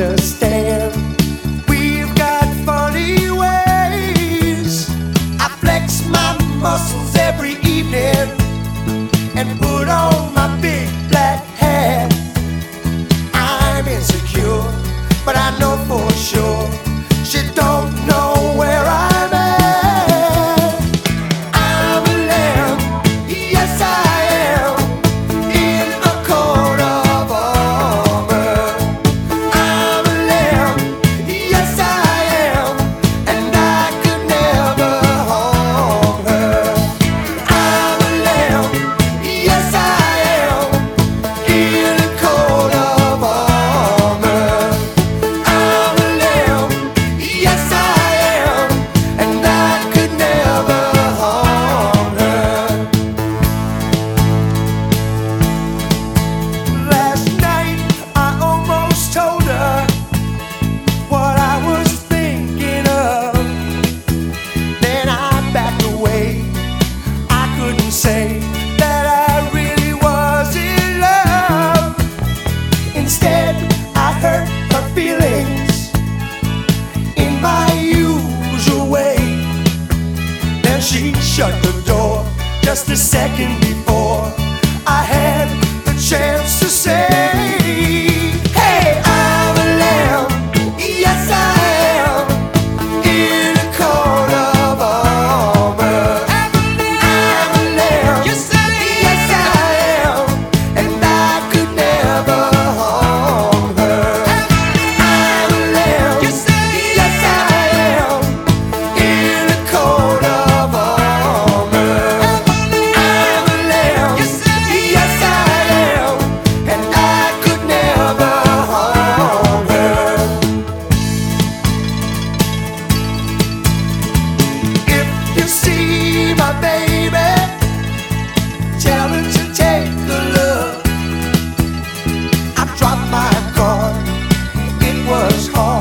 understand. she shut the door just a second before I had the chance to say. much harder.